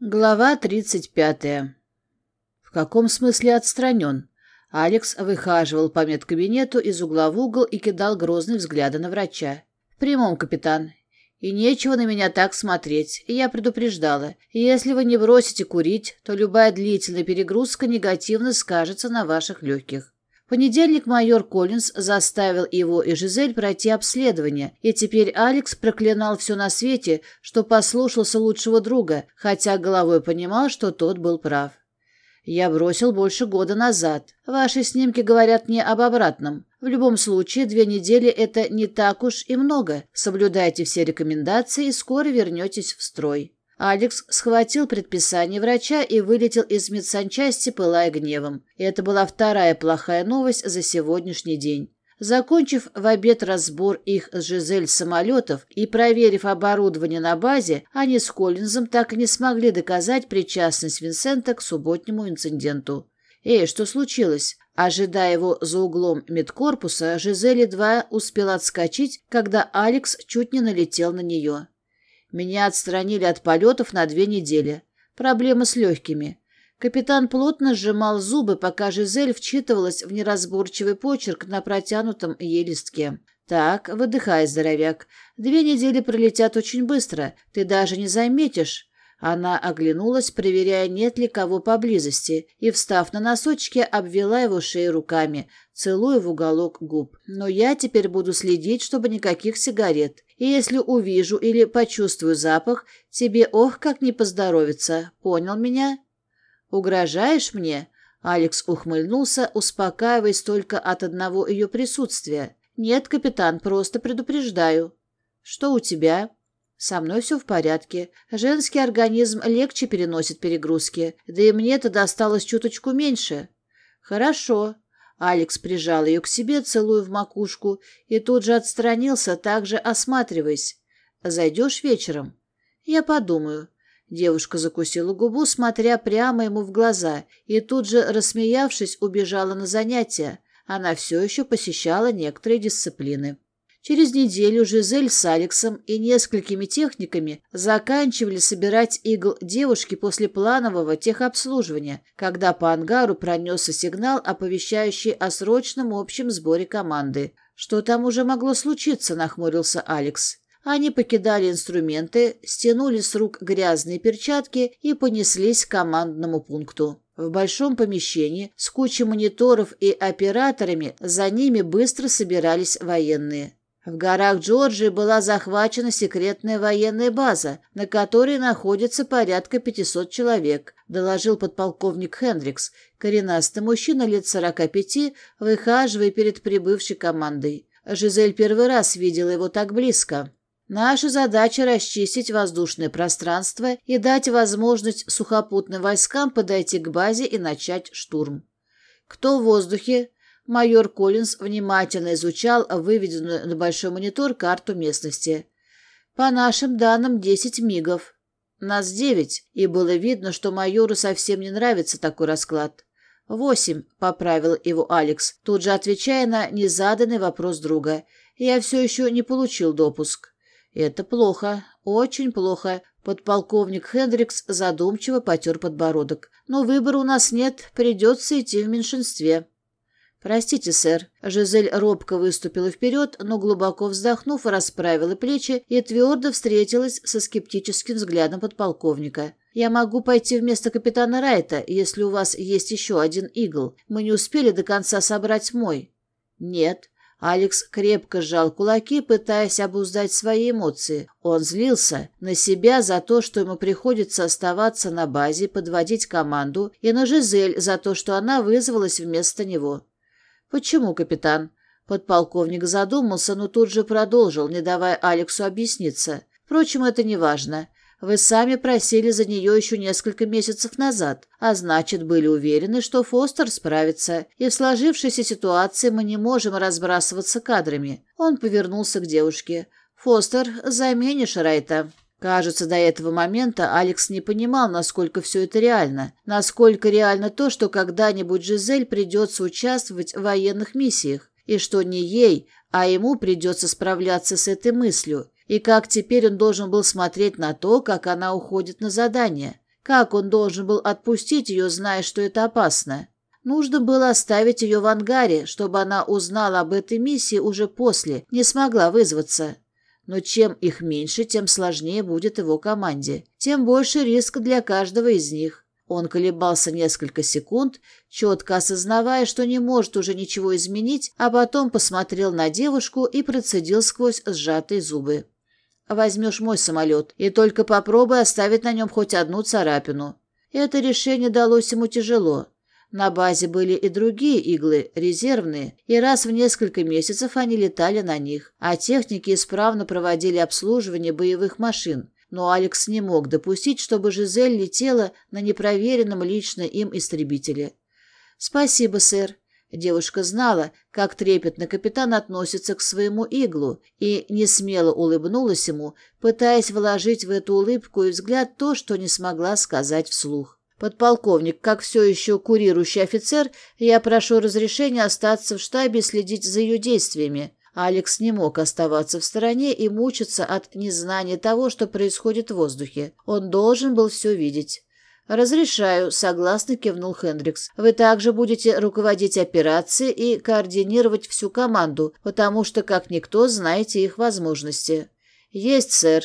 Глава 35. В каком смысле отстранен? Алекс выхаживал по медкабинету из угла в угол и кидал грозные взгляды на врача. В прямом, капитан. И нечего на меня так смотреть. Я предупреждала. Если вы не бросите курить, то любая длительная перегрузка негативно скажется на ваших легких понедельник майор Коллинз заставил его и Жизель пройти обследование, и теперь Алекс проклинал все на свете, что послушался лучшего друга, хотя головой понимал, что тот был прав. «Я бросил больше года назад. Ваши снимки говорят мне об обратном. В любом случае, две недели – это не так уж и много. Соблюдайте все рекомендации и скоро вернетесь в строй». Алекс схватил предписание врача и вылетел из медсанчасти, пылая гневом. Это была вторая плохая новость за сегодняшний день. Закончив в обед разбор их с Жизель самолетов и проверив оборудование на базе, они с Коллинзом так и не смогли доказать причастность Винсента к субботнему инциденту. «Эй, что случилось?» Ожидая его за углом медкорпуса, Жизель едва успела отскочить, когда Алекс чуть не налетел на нее. Меня отстранили от полетов на две недели. Проблемы с легкими. Капитан плотно сжимал зубы, пока Жизель вчитывалась в неразборчивый почерк на протянутом ей листке. «Так, выдыхай, здоровяк. Две недели пролетят очень быстро. Ты даже не заметишь. Она оглянулась, проверяя, нет ли кого поблизости, и, встав на носочки, обвела его шею руками, целуя в уголок губ. «Но я теперь буду следить, чтобы никаких сигарет. И если увижу или почувствую запах, тебе ох, как не поздоровится. Понял меня?» «Угрожаешь мне?» Алекс ухмыльнулся, успокаиваясь только от одного ее присутствия. «Нет, капитан, просто предупреждаю». «Что у тебя?» Со мной все в порядке. Женский организм легче переносит перегрузки, да и мне-то досталось чуточку меньше. Хорошо. Алекс прижал ее к себе, целуя в макушку, и тут же отстранился, также осматриваясь. Зайдешь вечером? Я подумаю. Девушка закусила губу, смотря прямо ему в глаза, и тут же, рассмеявшись, убежала на занятия. Она все еще посещала некоторые дисциплины. Через неделю Жизель с Алексом и несколькими техниками заканчивали собирать игл девушки после планового техобслуживания, когда по ангару пронесся сигнал, оповещающий о срочном общем сборе команды. «Что там уже могло случиться?» – нахмурился Алекс. Они покидали инструменты, стянули с рук грязные перчатки и понеслись к командному пункту. В большом помещении с кучей мониторов и операторами за ними быстро собирались военные. В горах Джорджии была захвачена секретная военная база, на которой находится порядка 500 человек, доложил подполковник Хендрикс, коренастый мужчина лет 45, выхаживая перед прибывшей командой. Жизель первый раз видела его так близко. Наша задача – расчистить воздушное пространство и дать возможность сухопутным войскам подойти к базе и начать штурм. Кто в воздухе? Майор Коллинз внимательно изучал выведенную на большой монитор карту местности. «По нашим данным, 10 мигов. Нас 9, и было видно, что майору совсем не нравится такой расклад. «Восемь», — поправил его Алекс, тут же отвечая на незаданный вопрос друга. «Я все еще не получил допуск». «Это плохо, очень плохо», — подполковник Хендрикс задумчиво потер подбородок. «Но выбора у нас нет, придется идти в меньшинстве». «Простите, сэр». Жизель робко выступила вперед, но глубоко вздохнув, расправила плечи и твердо встретилась со скептическим взглядом подполковника. «Я могу пойти вместо капитана Райта, если у вас есть еще один игл. Мы не успели до конца собрать мой». «Нет». Алекс крепко сжал кулаки, пытаясь обуздать свои эмоции. Он злился на себя за то, что ему приходится оставаться на базе, подводить команду, и на Жизель за то, что она вызвалась вместо него. Почему, капитан? Подполковник задумался, но тут же продолжил, не давая Алексу объясниться. Впрочем, это не важно. Вы сами просили за нее еще несколько месяцев назад, а значит, были уверены, что Фостер справится, и в сложившейся ситуации мы не можем разбрасываться кадрами. Он повернулся к девушке. «Фостер, заменишь Райта». Кажется, до этого момента Алекс не понимал, насколько все это реально, насколько реально то, что когда-нибудь Жизель придется участвовать в военных миссиях, и что не ей, а ему придется справляться с этой мыслью, и как теперь он должен был смотреть на то, как она уходит на задание, как он должен был отпустить ее, зная, что это опасно. Нужно было оставить ее в ангаре, чтобы она узнала об этой миссии уже после, не смогла вызваться. Но чем их меньше, тем сложнее будет его команде, тем больше риск для каждого из них. Он колебался несколько секунд, четко осознавая, что не может уже ничего изменить, а потом посмотрел на девушку и процедил сквозь сжатые зубы. «Возьмешь мой самолет, и только попробуй оставить на нем хоть одну царапину». Это решение далось ему тяжело на базе были и другие иглы, резервные, и раз в несколько месяцев они летали на них, а техники исправно проводили обслуживание боевых машин. Но Алекс не мог допустить, чтобы Жизель летела на непроверенном лично им истребителе. «Спасибо, сэр», Девушка знала, как трепетно капитан относится к своему иглу, и не смело улыбнулась ему, пытаясь вложить в эту улыбку и взгляд то, что не смогла сказать вслух. Подполковник, как все еще курирующий офицер, я прошу разрешения остаться в штабе и следить за ее действиями. Алекс не мог оставаться в стороне и мучиться от незнания того, что происходит в воздухе. Он должен был все видеть. «Разрешаю», — согласно кивнул Хендрикс. «Вы также будете руководить операцией и координировать всю команду, потому что, как никто, знаете их возможности». «Есть, сэр».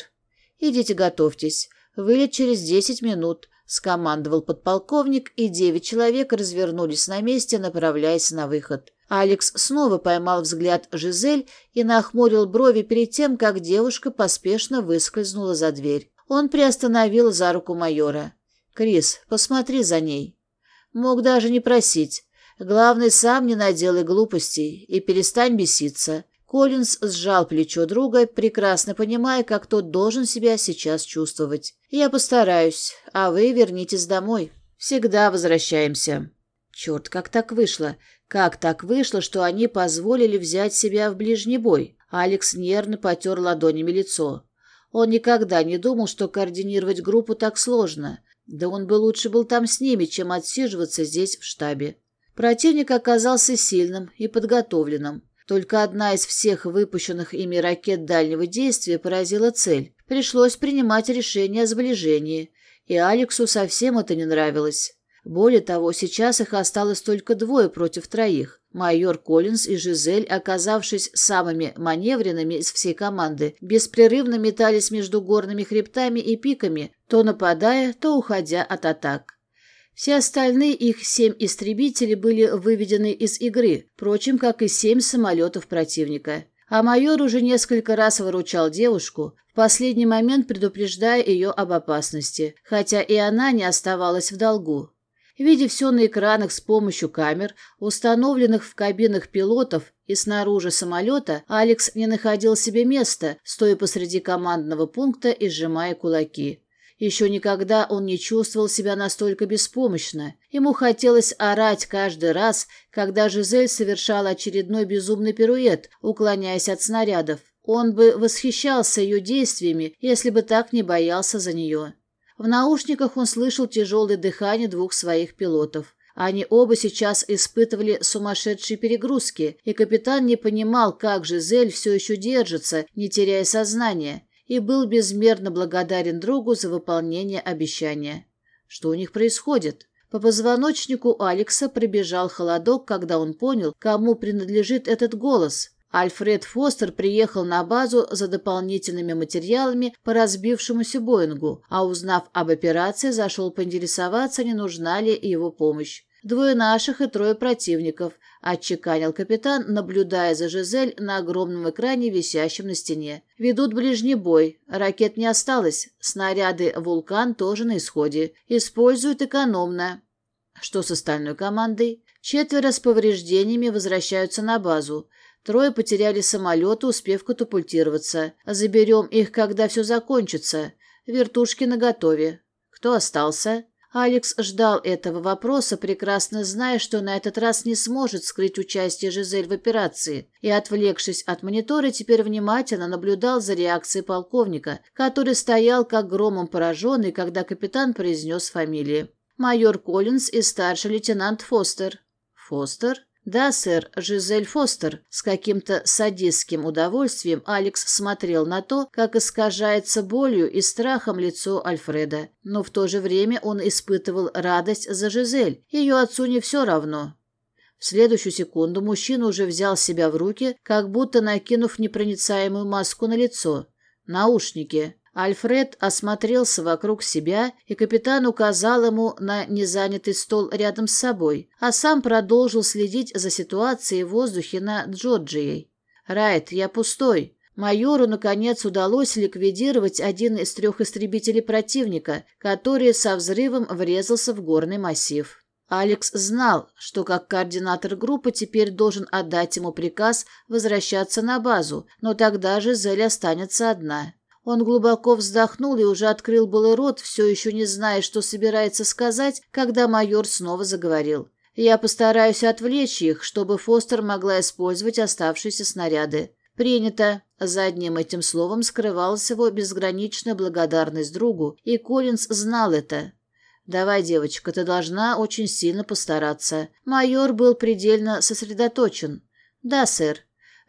«Идите готовьтесь. Вылет через десять минут скомандовал подполковник, и девять человек развернулись на месте, направляясь на выход. Алекс снова поймал взгляд Жизель и нахмурил брови перед тем, как девушка поспешно выскользнула за дверь. Он приостановил за руку майора. «Крис, посмотри за ней». Мог даже не просить. Главное, сам не наделай глупостей и перестань беситься. Коллинз сжал плечо друга, прекрасно понимая, как тот должен себя сейчас чувствовать. «Я постараюсь, а вы вернитесь домой. Всегда возвращаемся». Черт, как так вышло? Как так вышло, что они позволили взять себя в ближний бой? Алекс нервно потер ладонями лицо. Он никогда не думал, что координировать группу так сложно. Да он бы лучше был там с ними, чем отсиживаться здесь в штабе. Противник оказался сильным и подготовленным. Только одна из всех выпущенных ими ракет дальнего действия поразила цель. Пришлось принимать решение о сближении, и Алексу совсем это не нравилось. Более того, сейчас их осталось только двое против троих. Майор Коллинз и Жизель, оказавшись самыми маневренными из всей команды, беспрерывно метались между горными хребтами и пиками, то нападая, то уходя от атак. Все остальные их семь истребителей были выведены из игры, впрочем, как и семь самолетов противника. А майор уже несколько раз выручал девушку, в последний момент предупреждая ее об опасности, хотя и она не оставалась в долгу. Видя все на экранах с помощью камер, установленных в кабинах пилотов и снаружи самолета, Алекс не находил себе места, стоя посреди командного пункта и сжимая кулаки. Еще никогда он не чувствовал себя настолько беспомощно. Ему хотелось орать каждый раз, когда Жизель совершала очередной безумный пируэт, уклоняясь от снарядов. Он бы восхищался ее действиями, если бы так не боялся за нее. В наушниках он слышал тяжелое дыхание двух своих пилотов. Они оба сейчас испытывали сумасшедшие перегрузки, и капитан не понимал, как Жизель все еще держится, не теряя сознания и был безмерно благодарен другу за выполнение обещания. Что у них происходит? По позвоночнику Алекса прибежал холодок, когда он понял, кому принадлежит этот голос. Альфред Фостер приехал на базу за дополнительными материалами по разбившемуся Боингу, а узнав об операции, зашел поинтересоваться, не нужна ли его помощь. «Двое наших и трое противников», — отчеканил капитан, наблюдая за Жизель на огромном экране, висящем на стене. «Ведут ближний бой. Ракет не осталось. Снаряды «Вулкан» тоже на исходе. Используют экономно». Что с остальной командой? Четверо с повреждениями возвращаются на базу. Трое потеряли самолеты, успев катапультироваться. Заберем их, когда все закончится. Вертушки наготове. Кто остался?» Алекс ждал этого вопроса, прекрасно зная, что на этот раз не сможет скрыть участие Жизель в операции, и, отвлекшись от монитора, теперь внимательно наблюдал за реакцией полковника, который стоял как громом пораженный, когда капитан произнес фамилии. Майор Коллинз и старший лейтенант Фостер. Фостер? Да, сэр, Жизель Фостер, с каким-то садистским удовольствием Алекс смотрел на то, как искажается болью и страхом лицо Альфреда. Но в то же время он испытывал радость за Жизель. Ее отцу не все равно. В следующую секунду мужчина уже взял себя в руки, как будто накинув непроницаемую маску на лицо. Наушники. Альфред осмотрелся вокруг себя, и капитан указал ему на незанятый стол рядом с собой, а сам продолжил следить за ситуацией в воздухе над Джорджией. «Райт, я пустой», майору, наконец, удалось ликвидировать один из трех истребителей противника, который со взрывом врезался в горный массив. Алекс знал, что как координатор группы теперь должен отдать ему приказ возвращаться на базу, но тогда же Зель останется одна. Он глубоко вздохнул и уже открыл было рот, все еще не зная, что собирается сказать, когда майор снова заговорил. «Я постараюсь отвлечь их, чтобы Фостер могла использовать оставшиеся снаряды». «Принято». За одним этим словом скрывалась его безграничная благодарность другу, и Коллинз знал это. «Давай, девочка, ты должна очень сильно постараться». Майор был предельно сосредоточен. «Да, сэр».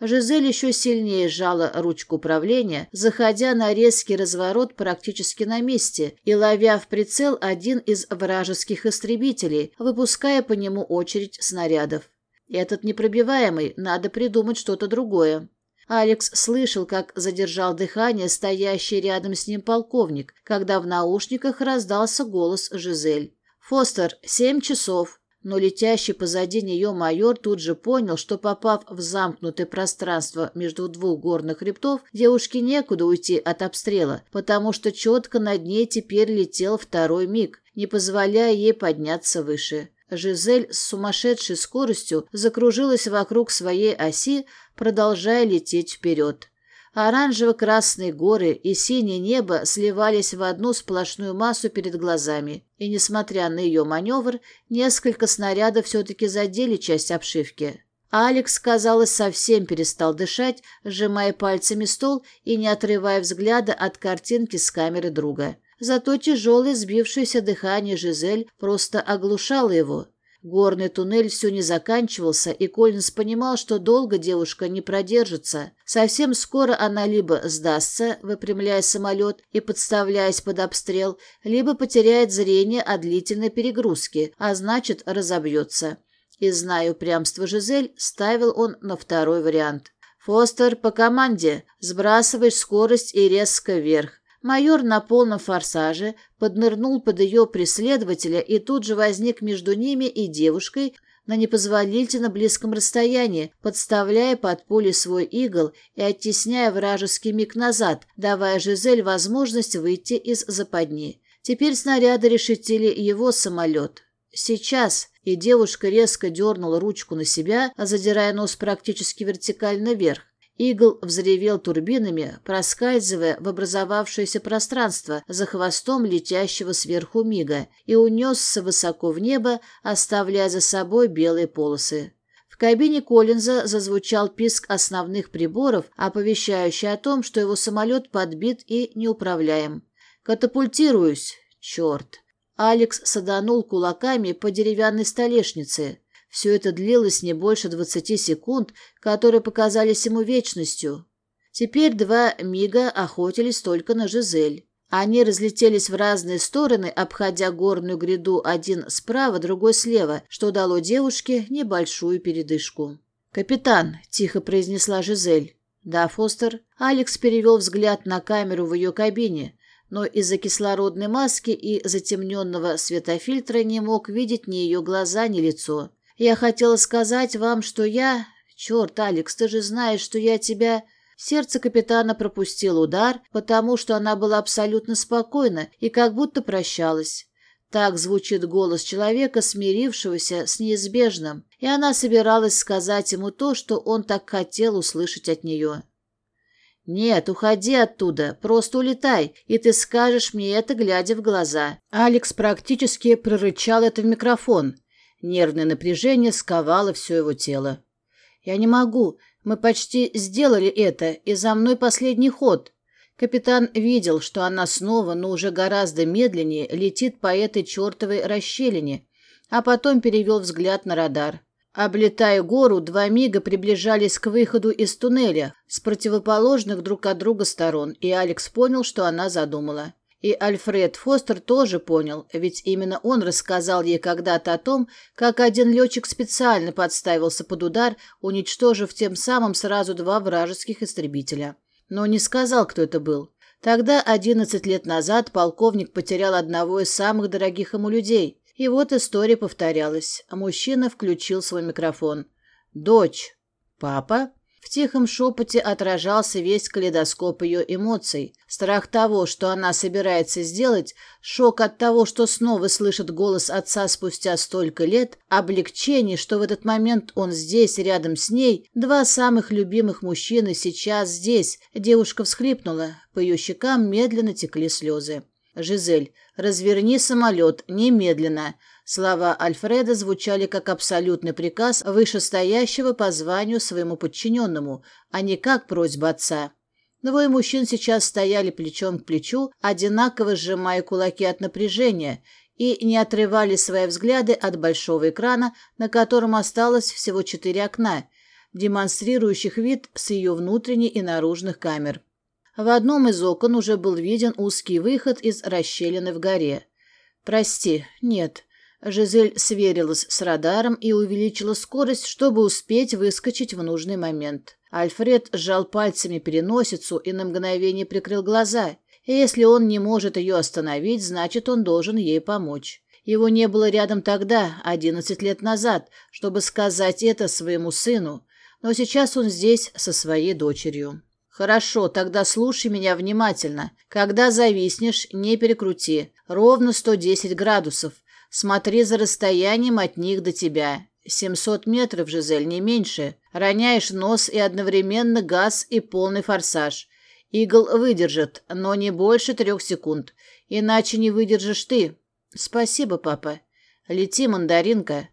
Жизель еще сильнее сжала ручку управления, заходя на резкий разворот практически на месте и ловя в прицел один из вражеских истребителей, выпуская по нему очередь снарядов. Этот непробиваемый, надо придумать что-то другое. Алекс слышал, как задержал дыхание стоящий рядом с ним полковник, когда в наушниках раздался голос Жизель. «Фостер, семь часов но летящий позади нее майор тут же понял, что попав в замкнутое пространство между двух горных хребтов, девушке некуда уйти от обстрела, потому что четко над ней теперь летел второй миг, не позволяя ей подняться выше. Жизель с сумасшедшей скоростью закружилась вокруг своей оси, продолжая лететь вперед. Оранжево красные горы и синее небо сливались в одну сплошную массу перед глазами, и, несмотря на ее маневр, несколько снарядов все-таки задели часть обшивки. Алекс, казалось, совсем перестал дышать, сжимая пальцами стол и не отрывая взгляда от картинки с камеры друга. Зато тяжелое сбившееся дыхание Жизель просто оглушало его. Горный туннель все не заканчивался, и Коллинз понимал, что долго девушка не продержится. Совсем скоро она либо сдастся, выпрямляя самолет и подставляясь под обстрел, либо потеряет зрение от длительной перегрузки, а значит разобьется. И, зная упрямство Жизель, ставил он на второй вариант. «Фостер, по команде! Сбрасываешь скорость и резко вверх. Майор на полном форсаже поднырнул под ее преследователя и тут же возник между ними и девушкой на непозволительно близком расстоянии, подставляя под пули свой игл и оттесняя вражеский миг назад, давая Жизель возможность выйти из западни. Теперь снаряды решетили его самолет. Сейчас и девушка резко дернула ручку на себя, задирая нос практически вертикально вверх. Игл взревел турбинами, проскальзывая в образовавшееся пространство за хвостом летящего сверху мига, и унесся высоко в небо, оставляя за собой белые полосы. В кабине Коллинза зазвучал писк основных приборов, оповещающий о том, что его самолет подбит и неуправляем. «Катапультируюсь! Черт!» Алекс саданул кулаками по деревянной столешнице. Все это длилось не больше 20 секунд, которые показались ему вечностью. Теперь два мига охотились только на Жизель. Они разлетелись в разные стороны, обходя горную гряду один справа, другой слева, что дало девушке небольшую передышку. «Капитан», — тихо произнесла Жизель. «Да, Фостер». Алекс перевел взгляд на камеру в ее кабине, но из-за кислородной маски и затемненного светофильтра не мог видеть ни ее глаза, ни лицо. Я хотела сказать вам, что я... Черт, Алекс, ты же знаешь, что я тебя... Сердце капитана пропустило удар, потому что она была абсолютно спокойна и как будто прощалась. Так звучит голос человека, смирившегося с неизбежным, и она собиралась сказать ему то, что он так хотел услышать от нее. «Нет, уходи оттуда, просто улетай, и ты скажешь мне это, глядя в глаза». Алекс практически прорычал это в микрофон, Нервное напряжение сковало все его тело. «Я не могу. Мы почти сделали это, и за мной последний ход». Капитан видел, что она снова, но уже гораздо медленнее, летит по этой чертовой расщелине, а потом перевел взгляд на радар. Облетая гору, два мига приближались к выходу из туннеля с противоположных друг от друга сторон, и Алекс понял, что она задумала. И Альфред Фостер тоже понял, ведь именно он рассказал ей когда-то о том, как один летчик специально подставился под удар, уничтожив тем самым сразу два вражеских истребителя. Но не сказал, кто это был. Тогда, 11 лет назад, полковник потерял одного из самых дорогих ему людей. И вот история повторялась. Мужчина включил свой микрофон. «Дочь». «Папа?» В тихом шепоте отражался весь калейдоскоп ее эмоций. Страх того, что она собирается сделать, шок от того, что снова слышит голос отца спустя столько лет, облегчение, что в этот момент он здесь, рядом с ней, два самых любимых мужчины сейчас здесь. Девушка всхлипнула, по ее щекам медленно текли слезы. Жизель, разверни самолет немедленно. Слова Альфреда звучали как абсолютный приказ вышестоящего по званию своему подчиненному, а не как просьба отца. Двое мужчин сейчас стояли плечом к плечу, одинаково сжимая кулаки от напряжения, и не отрывали свои взгляды от большого экрана, на котором осталось всего четыре окна, демонстрирующих вид с ее внутренней и наружных камер. В одном из окон уже был виден узкий выход из расщелины в горе. «Прости, нет». Жизель сверилась с радаром и увеличила скорость, чтобы успеть выскочить в нужный момент. Альфред сжал пальцами переносицу и на мгновение прикрыл глаза. И если он не может ее остановить, значит, он должен ей помочь. Его не было рядом тогда, 11 лет назад, чтобы сказать это своему сыну, но сейчас он здесь со своей дочерью. «Хорошо, тогда слушай меня внимательно. Когда зависнешь, не перекрути. Ровно 110 градусов. Смотри за расстоянием от них до тебя. 700 метров, Жизель, не меньше. Роняешь нос и одновременно газ и полный форсаж. Игл выдержит, но не больше трех секунд. Иначе не выдержишь ты». «Спасибо, папа. Лети, мандаринка».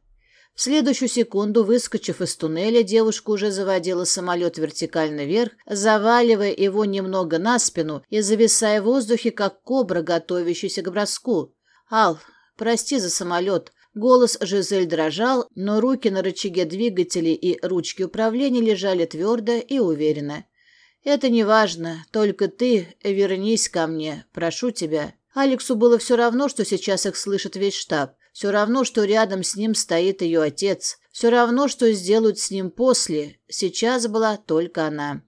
В следующую секунду, выскочив из туннеля, девушка уже заводила самолет вертикально вверх, заваливая его немного на спину и зависая в воздухе, как кобра, готовящаяся к броску. «Ал, прости за самолет», Голос Жизель дрожал, но руки на рычаге двигателей и ручки управления лежали твердо и уверенно. «Это не важно. Только ты вернись ко мне. Прошу тебя». Алексу было все равно, что сейчас их слышит весь штаб. Все равно, что рядом с ним стоит ее отец. Все равно, что сделают с ним после. Сейчас была только она.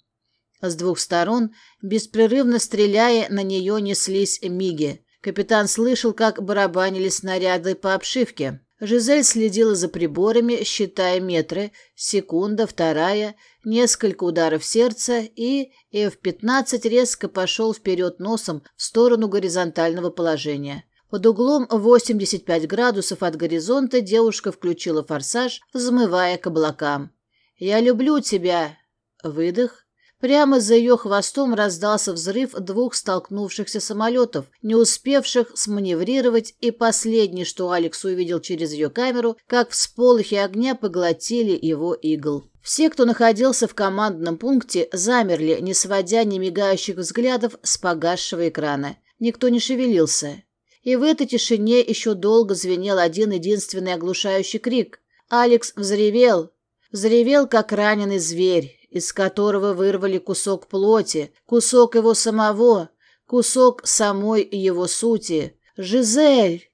С двух сторон, беспрерывно стреляя, на нее неслись миги. Капитан слышал, как барабанили снаряды по обшивке. Жизель следила за приборами, считая метры, секунда, вторая, несколько ударов сердца, и F-15 резко пошел вперед носом в сторону горизонтального положения. Под углом 85 градусов от горизонта девушка включила форсаж, взмывая к облакам. «Я люблю тебя!» Выдох. Прямо за ее хвостом раздался взрыв двух столкнувшихся самолетов, не успевших сманеврировать, и последнее, что Алекс увидел через ее камеру, как всполохи огня поглотили его игл. Все, кто находился в командном пункте, замерли, не сводя немигающих взглядов с погасшего экрана. Никто не шевелился. И в этой тишине еще долго звенел один единственный оглушающий крик. Алекс взревел. Взревел, как раненый зверь, из которого вырвали кусок плоти, кусок его самого, кусок самой его сути. «Жизель!»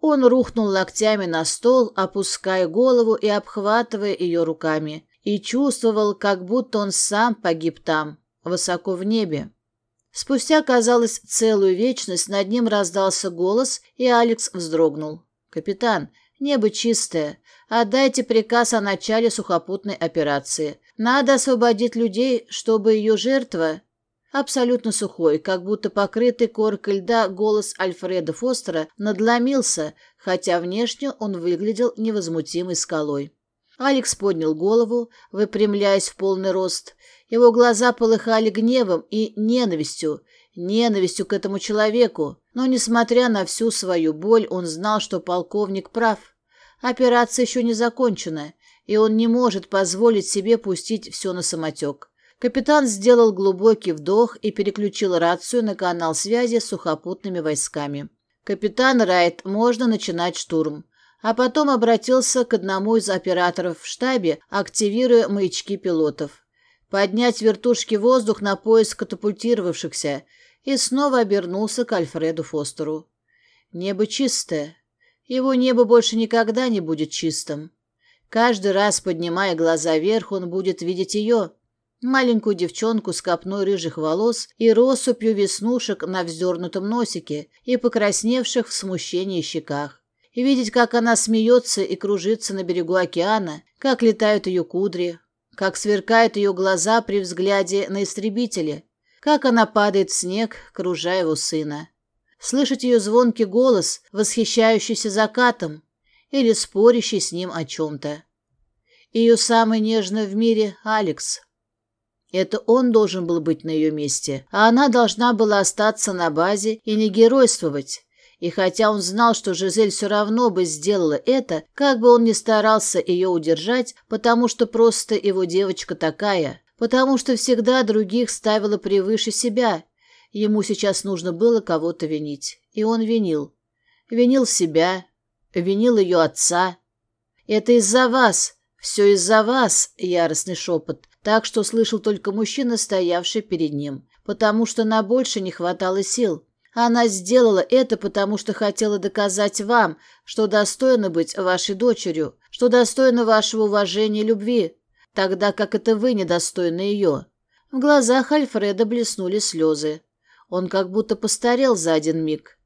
Он рухнул локтями на стол, опуская голову и обхватывая ее руками, и чувствовал, как будто он сам погиб там, высоко в небе. Спустя, казалось, целую вечность над ним раздался голос, и Алекс вздрогнул. «Капитан, небо чистое. Отдайте приказ о начале сухопутной операции. Надо освободить людей, чтобы ее жертва...» Абсолютно сухой, как будто покрытый коркой льда голос Альфреда Фостера надломился, хотя внешне он выглядел невозмутимой скалой. Алекс поднял голову, выпрямляясь в полный рост, его глаза полыхали гневом и ненавистью, ненавистью к этому человеку. Но, несмотря на всю свою боль, он знал, что полковник прав. Операция еще не закончена, и он не может позволить себе пустить все на самотек. Капитан сделал глубокий вдох и переключил рацию на канал связи с сухопутными войсками. «Капитан Райт, можно начинать штурм». А потом обратился к одному из операторов в штабе, активируя маячки пилотов поднять вертушки воздух на поиск катапультировавшихся, и снова обернулся к Альфреду Фостеру. Небо чистое. Его небо больше никогда не будет чистым. Каждый раз, поднимая глаза вверх, он будет видеть ее, маленькую девчонку с копной рыжих волос и россыпью веснушек на вздернутом носике и покрасневших в смущении щеках. И видеть, как она смеется и кружится на берегу океана, как летают ее кудри, как сверкают ее глаза при взгляде на истребители, как она падает в снег, кружа его сына. Слышать ее звонкий голос, восхищающийся закатом или спорящий с ним о чем-то. Ее самый нежный в мире – Алекс. Это он должен был быть на ее месте, а она должна была остаться на базе и не геройствовать, и хотя он знал, что Жизель все равно бы сделала это, как бы он ни старался ее удержать, потому что просто его девочка такая, потому что всегда других ставила превыше себя. Ему сейчас нужно было кого-то винить, и он винил. Винил себя, винил ее отца. «Это из-за вас, все из-за вас!» — яростный шепот, так что слышал только мужчина, стоявший перед ним, потому что на больше не хватало сил. Она сделала это, потому что хотела доказать вам, что достойна быть вашей дочерью, что достойна вашего уважения и любви, тогда как это вы недостойны ее». В глазах Альфреда блеснули слезы. Он как будто постарел за один миг.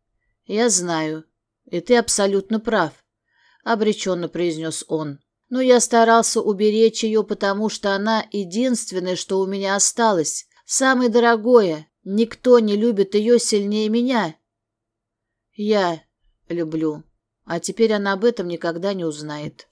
«Я знаю. И ты абсолютно прав», — обреченно произнес он. «Но я старался уберечь ее, потому что она единственная, что у меня осталось, самое дорогое, Никто не любит ее сильнее меня. Я люблю. А теперь она об этом никогда не узнает.